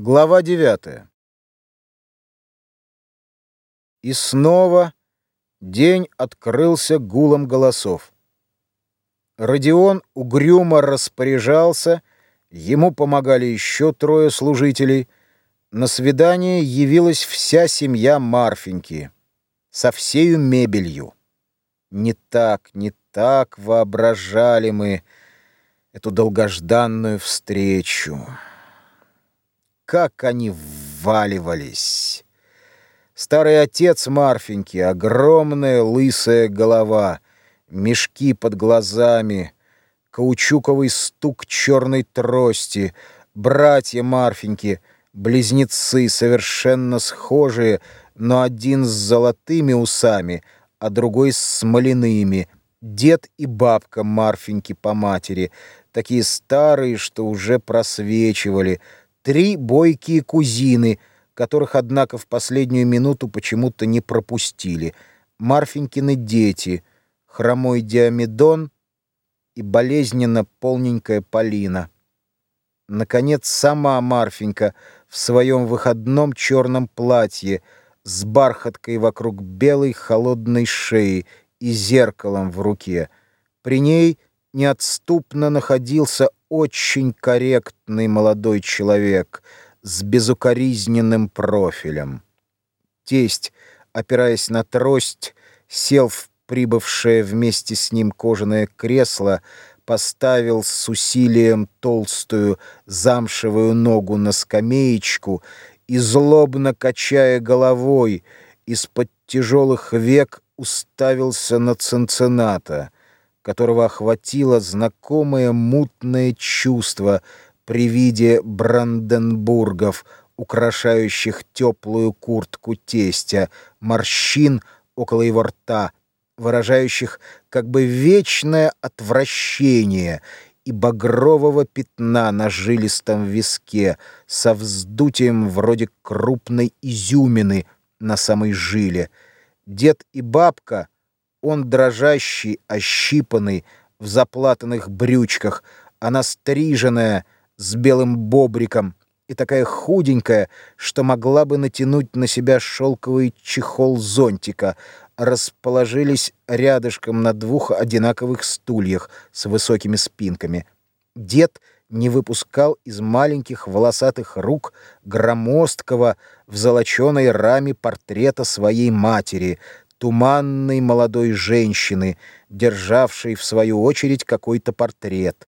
Глава 9. И снова день открылся гулом голосов. Родион угрюмо распоряжался, ему помогали еще трое служителей. На свидание явилась вся семья Марфеньки со всею мебелью. Не так, не так воображали мы эту долгожданную встречу как они вваливались. Старый отец Марфеньки, огромная лысая голова, мешки под глазами, каучуковый стук черной трости, братья Марфеньки, близнецы, совершенно схожие, но один с золотыми усами, а другой с смоляными, дед и бабка Марфеньки по матери, такие старые, что уже просвечивали, три бойкие кузины, которых, однако, в последнюю минуту почему-то не пропустили, Марфенькины дети, хромой Диамедон и болезненно полненькая Полина. Наконец, сама Марфенька в своем выходном черном платье с бархаткой вокруг белой холодной шеи и зеркалом в руке. При ней неотступно находился очень корректный молодой человек с безукоризненным профилем. Тесть, опираясь на трость, сел в прибывшее вместе с ним кожаное кресло, поставил с усилием толстую замшевую ногу на скамеечку и, злобно качая головой, из-под тяжелых век уставился на Цинцината — которого охватило знакомое мутное чувство при виде бранденбургов, украшающих теплую куртку тестя, морщин около его рта, выражающих как бы вечное отвращение и багрового пятна на жилистом виске со вздутием вроде крупной изюмины на самой жиле. Дед и бабка — он дрожащий, ощипанный, в заплатанных брючках, она стриженная, с белым бобриком и такая худенькая, что могла бы натянуть на себя шелковый чехол зонтика, расположились рядышком на двух одинаковых стульях с высокими спинками. Дед не выпускал из маленьких волосатых рук громоздкого в золоченой раме портрета своей матери, туманной молодой женщины, державшей в свою очередь какой-то портрет.